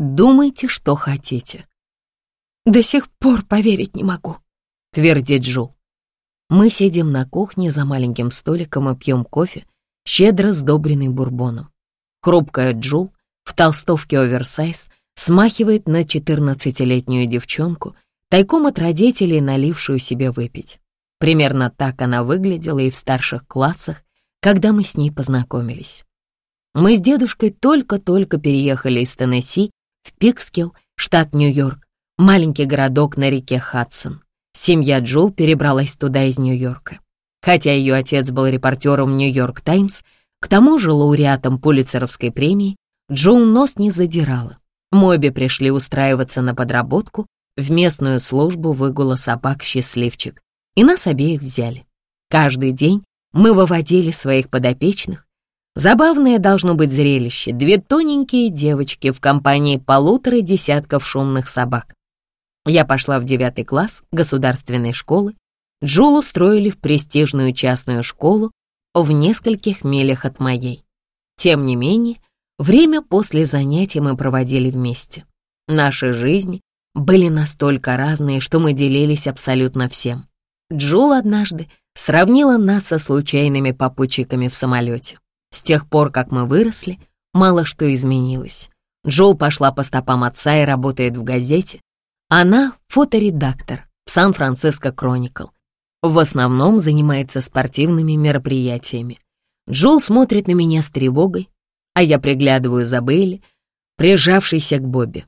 Думайте, что хотите. До сих пор поверить не могу, твердит Джул. Мы сидим на кухне за маленьким столиком и пьем кофе, щедро сдобренный бурбоном. Хрупкая Джул в толстовке оверсайз смахивает на 14-летнюю девчонку, тайком от родителей налившую себе выпить. Примерно так она выглядела и в старших классах, когда мы с ней познакомились. Мы с дедушкой только-только переехали из Теннесси в Пикскилл, штат Нью-Йорк, маленький городок на реке Хадсон. Семья Джул перебралась туда из Нью-Йорка. Хотя ее отец был репортером Нью-Йорк Таймс, к тому же лауреатом Пулицеровской премии, Джул нос не задирала. Мы обе пришли устраиваться на подработку в местную службу выгула собак «Счастливчик», и нас обеих взяли. Каждый день мы выводили своих подопечных. Забавное должно быть зрелище. Две тоненькие девочки в компании полутора десятков шумных собак. Я пошла в девятый класс государственной школы. Джул устроили в престижную частную школу в нескольких милях от моей. Тем не менее, время после занятий мы проводили вместе. Наши жизни были настолько разные, что мы делились абсолютно всем. Джул однажды сравнила нас со случайными попутчиками в самолете. С тех пор, как мы выросли, мало что изменилось. Джул пошла по стопам отца и работает в газете, она фоторедактор в Сан-Франциско Кроникл. В основном занимается спортивными мероприятиями. Джул смотрит на меня с тревогой, а я приглядываю за Бейли, прижавшейся к Бобби.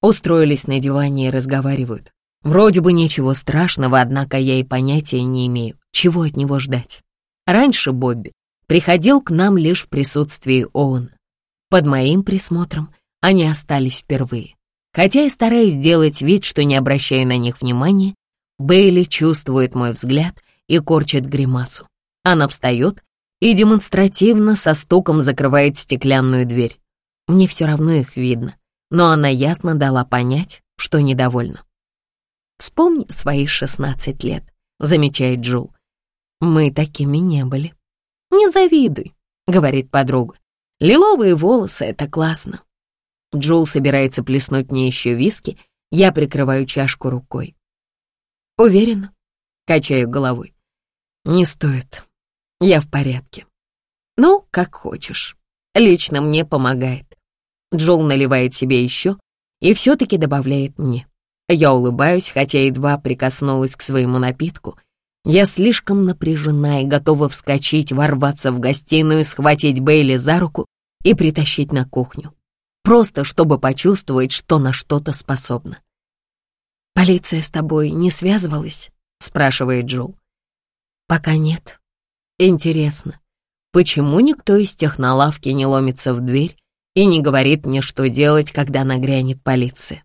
Устроились на диване и разговаривают. Вроде бы ничего страшного, однако я и понятия не имею, чего от него ждать. Раньше Бобби приходил к нам лишь в присутствии Оуэна. Под моим присмотром они остались впервые. Хотя и стараюсь делать вид, что не обращаю на них внимания, Бейли чувствует мой взгляд и корчит гримасу. Она встает и демонстративно со стуком закрывает стеклянную дверь. Мне все равно их видно, но она ясно дала понять, что недовольна. «Вспомни свои шестнадцать лет», — замечает Джул. «Мы такими не были». «Не завидуй», — говорит подруга. «Лиловые волосы — это классно. Джул собирается плеснуть мне еще виски, я прикрываю чашку рукой. Уверена? Качаю головой. Не стоит. Я в порядке. Ну, как хочешь. Лично мне помогает. Джул наливает себе еще и все-таки добавляет мне. Я улыбаюсь, хотя едва прикоснулась к своему напитку. Я слишком напряжена и готова вскочить, ворваться в гостиную, схватить Бейли за руку и притащить на кухню просто чтобы почувствовать, что на что-то способна. «Полиция с тобой не связывалась?» — спрашивает Джул. «Пока нет. Интересно, почему никто из технолавки не ломится в дверь и не говорит мне, что делать, когда нагрянет полиция?»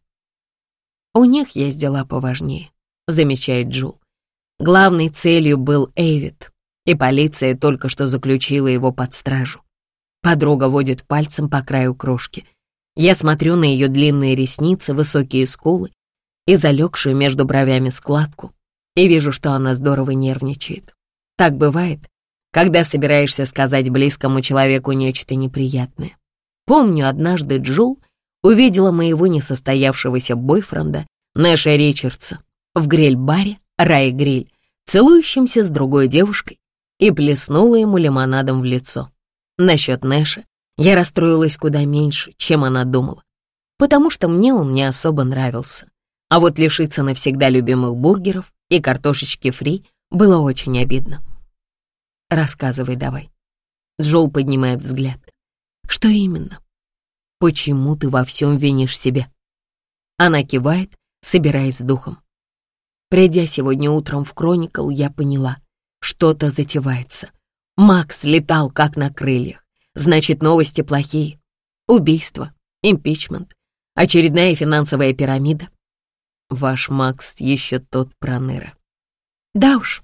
«У них есть дела поважнее», — замечает Джул. Главной целью был Эйвид, и полиция только что заключила его под стражу. Подруга водит пальцем по краю крошки — я смотрю на ее длинные ресницы, высокие скулы и залегшую между бровями складку, и вижу, что она здорово нервничает. Так бывает, когда собираешься сказать близкому человеку нечто неприятное. Помню, однажды Джул увидела моего несостоявшегося бойфренда Нэша Ричардса в гриль-баре «Рай Гриль», целующимся с другой девушкой, и плеснула ему лимонадом в лицо. Насчет Нэша я расстроилась куда меньше, чем она думала, потому что мне он не особо нравился. А вот лишиться навсегда любимых бургеров и картошечки фри было очень обидно. «Рассказывай давай». Джол поднимает взгляд. «Что именно? Почему ты во всем винишь себя?» Она кивает, собираясь с духом. Придя сегодня утром в Кроникл, я поняла, что-то затевается. Макс летал как на крыльях. Значит, новости плохие. Убийство, импичмент, очередная финансовая пирамида. Ваш Макс еще тот проныра. Да уж.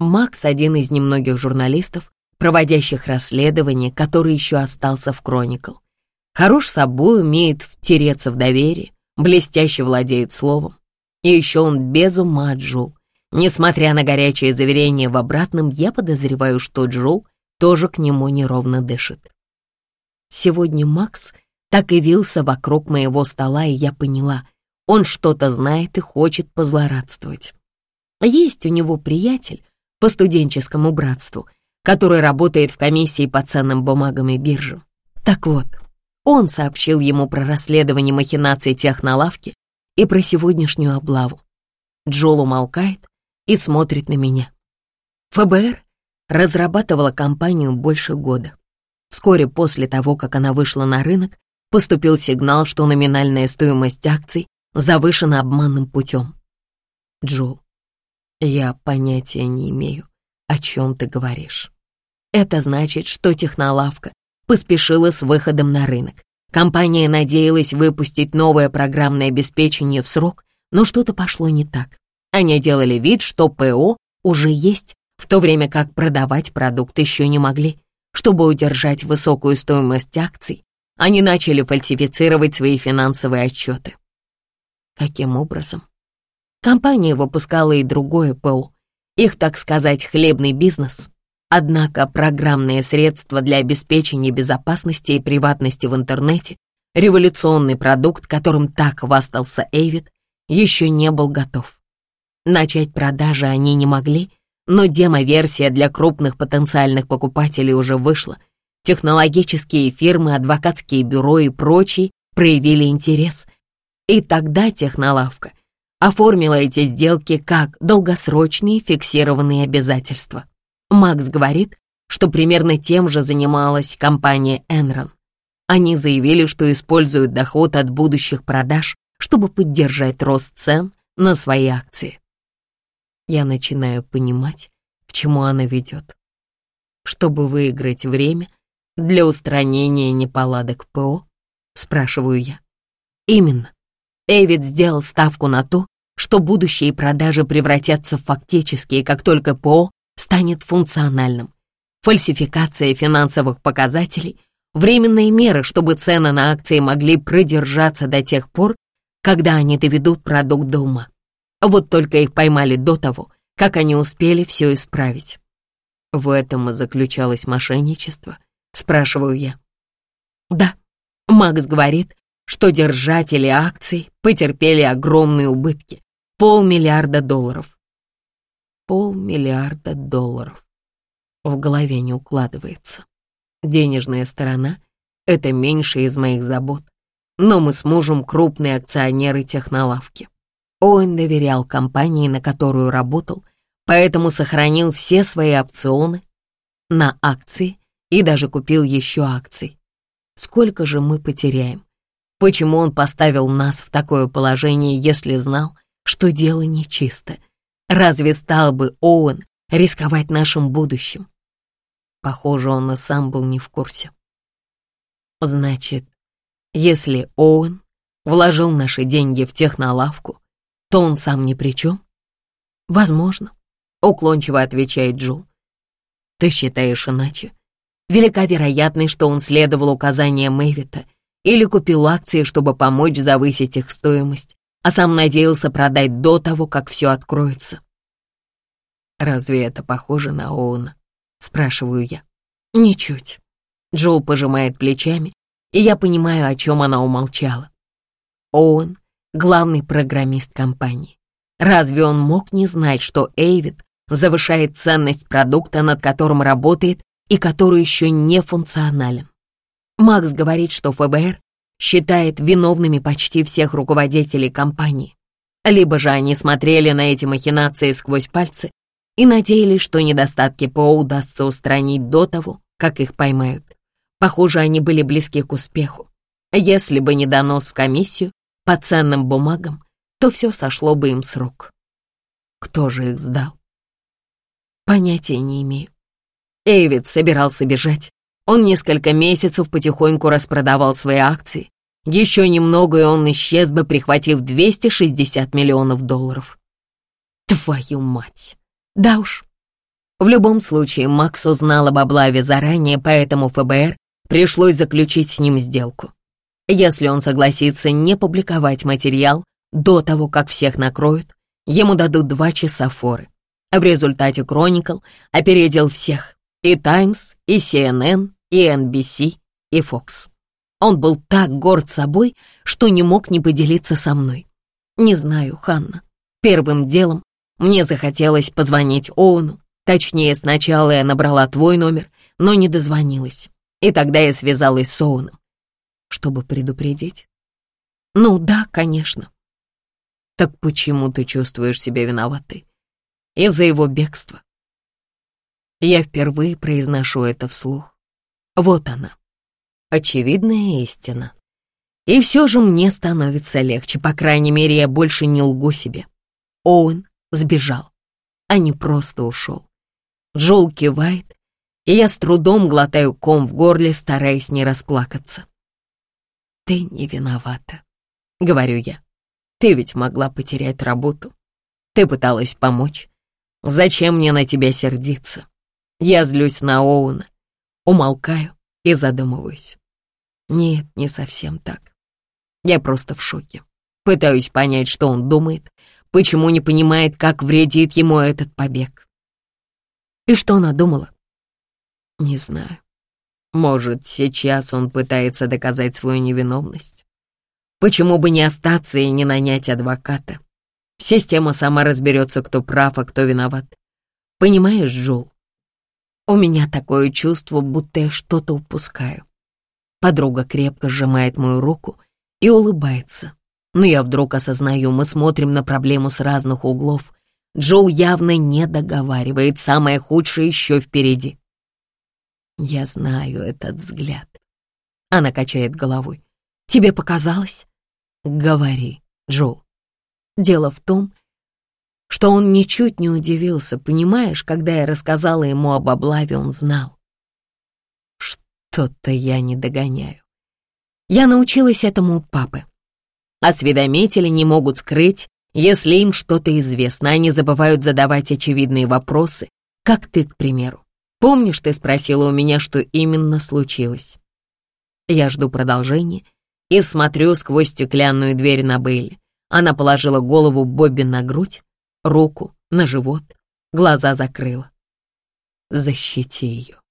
Макс — один из немногих журналистов, проводящих расследование, который еще остался в Кроникл. Хорош собой, умеет втереться в доверие, блестяще владеет словом. И еще он без ума Джул. Несмотря на горячее заверение в обратном, я подозреваю, что Джул тоже к нему неровно дышит. Сегодня Макс так и вился вокруг моего стола, и я поняла, он что-то знает и хочет позлорадствовать. Есть у него приятель по студенческому братству, который работает в комиссии по ценным бумагам и биржам. Так вот, он сообщил ему про расследование махинаций технолавки и про сегодняшнюю облаву. Джол умолкает и смотрит на меня. ФБР разрабатывала компанию больше года. Вскоре после того, как она вышла на рынок, поступил сигнал, что номинальная стоимость акций завышена обманным путем. Джул, я понятия не имею, о чем ты говоришь. Это значит, что технолавка поспешила с выходом на рынок. Компания надеялась выпустить новое программное обеспечение в срок, но что-то пошло не так. Они делали вид, что ПО уже есть, в то время как продавать продукт еще не могли. Чтобы удержать высокую стоимость акций, они начали фальсифицировать свои финансовые отчеты. Каким образом? Компания выпускала и другое ПО, их, так сказать, хлебный бизнес. Однако программные средства для обеспечения безопасности и приватности в интернете, революционный продукт, которым так хвастался Эйвид, еще не был готов. Начать продажи они не могли, но демо-версия для крупных потенциальных покупателей уже вышла. Технологические фирмы, адвокатские бюро и прочие проявили интерес. И тогда технолавка оформила эти сделки как долгосрочные фиксированные обязательства. Макс говорит, что примерно тем же занималась компания Enron. Они заявили, что используют доход от будущих продаж, чтобы поддержать рост цен на свои акции. Я начинаю понимать, к чему она ведет. Чтобы выиграть время для устранения неполадок ПО, спрашиваю я. Именно. Эвид сделал ставку на то, что будущие продажи превратятся в фактические, как только ПО станет функциональным. Фальсификация финансовых показателей — временные меры, чтобы цены на акции могли продержаться до тех пор, когда они доведут продукт до ума. Вот только их поймали до того, как они успели все исправить. В этом и заключалось мошенничество, спрашиваю я. Да, Макс говорит, что держатели акций потерпели огромные убытки, полмиллиарда долларов полмиллиарда долларов. В голове не укладывается. Денежная сторона — это меньше из моих забот, но мы с мужем крупные акционеры технолавки. Оуэн доверял компании, на которую работал, поэтому сохранил все свои опционы на акции и даже купил еще акций. Сколько же мы потеряем? Почему он поставил нас в такое положение, если знал, что дело нечисто — Разве стал бы Оуэн рисковать нашим будущим? Похоже, он и сам был не в курсе. Значит, если Оуэн вложил наши деньги в технолавку, то он сам ни при чем? Возможно, уклончиво отвечает Джул. Ты считаешь иначе? Велика вероятность, что он следовал указаниям Мэвита или купил акции, чтобы помочь завысить их стоимость, а сам надеялся продать до того, как все откроется. «Разве это похоже на Оуна?» — спрашиваю я. «Ничуть». Джоул пожимает плечами, и я понимаю, о чем она умолчала. Оуэн — главный программист компании. Разве он мог не знать, что Эйвид завышает ценность продукта, над которым работает и который еще не функционален? Макс говорит, что ФБР считает виновными почти всех руководителей компании. Либо же они смотрели на эти махинации сквозь пальцы и надеялись, что недостатки ПО удастся устранить до того, как их поймают. Похоже, они были близки к успеху. Если бы не донос в комиссию по ценным бумагам, то все сошло бы им с рук. Кто же их сдал? Понятия не имею. Эйвид собирался бежать. Он несколько месяцев потихоньку распродавал свои акции, еще немного, и он исчез бы, прихватив 260 миллионов долларов. Твою мать! Да уж. В любом случае, Макс узнал об облаве заранее, поэтому ФБР пришлось заключить с ним сделку. Если он согласится не публиковать материал до того, как всех накроют, ему дадут два часа форы. В результате Chronicle опередил всех — и Times, и CNN, и NBC, и Fox. Он был так горд собой, что не мог не поделиться со мной. Не знаю, Ханна. Первым делом мне захотелось позвонить Оуну. Точнее, сначала я набрала твой номер, но не дозвонилась. И тогда я связалась с Оуном. Чтобы предупредить? Ну да, конечно. Так почему ты чувствуешь себя виноватой? Из-за его бегства. Я впервые произношу это вслух. Вот она. Очевидная истина. И все же мне становится легче, по крайней мере, я больше не лгу себе. Оуэн сбежал, а не просто ушел. Джол кивает, и я с трудом глотаю ком в горле, стараясь не расплакаться. «Ты не виновата», — говорю я. «Ты ведь могла потерять работу. Ты пыталась помочь. Зачем мне на тебя сердиться? Я злюсь на Оуна, умолкаю и задумываюсь. Нет, не совсем так. Я просто в шоке. Пытаюсь понять, что он думает, почему не понимает, как вредит ему этот побег. И что она думала? Не знаю. Может, сейчас он пытается доказать свою невиновность? Почему бы не остаться и не нанять адвоката? Система сама разберется, кто прав, а кто виноват. Понимаешь, Джул? У меня такое чувство, будто я что-то упускаю. Подруга крепко сжимает мою руку и улыбается. Но я вдруг осознаю, мы смотрим на проблему с разных углов. Джул явно не договаривает, самое худшее еще впереди. Я знаю этот взгляд. Она качает головой. Тебе показалось? Говори, Джул. Дело в том, что он ничуть не удивился, понимаешь, когда я рассказала ему об облаве, он знал. Что-то я не догоняю. Я научилась этому у папы. Осведомители не могут скрыть, если им что-то известно, они забывают задавать очевидные вопросы, как ты, к примеру. Помнишь, ты спросила у меня, что именно случилось? Я жду продолжения и смотрю сквозь стеклянную дверь на Бейли. Она положила голову Бобби на грудь, руку на живот, глаза закрыла. Защити ее.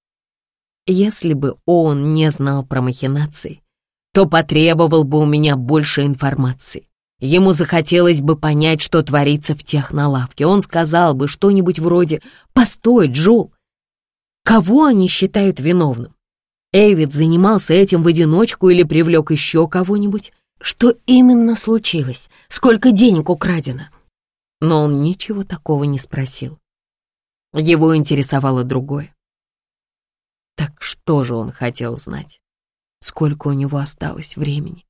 Если бы он не знал про махинации, то потребовал бы у меня больше информации. Ему захотелось бы понять, что творится в технолавке. Он сказал бы что-нибудь вроде «Постой, Джул, кого они считают виновным? Эйвид занимался этим в одиночку или привлек еще кого-нибудь? Что именно случилось? Сколько денег украдено?» Но он ничего такого не спросил. Его интересовало другое. Так что же он хотел знать? Сколько у него осталось времени?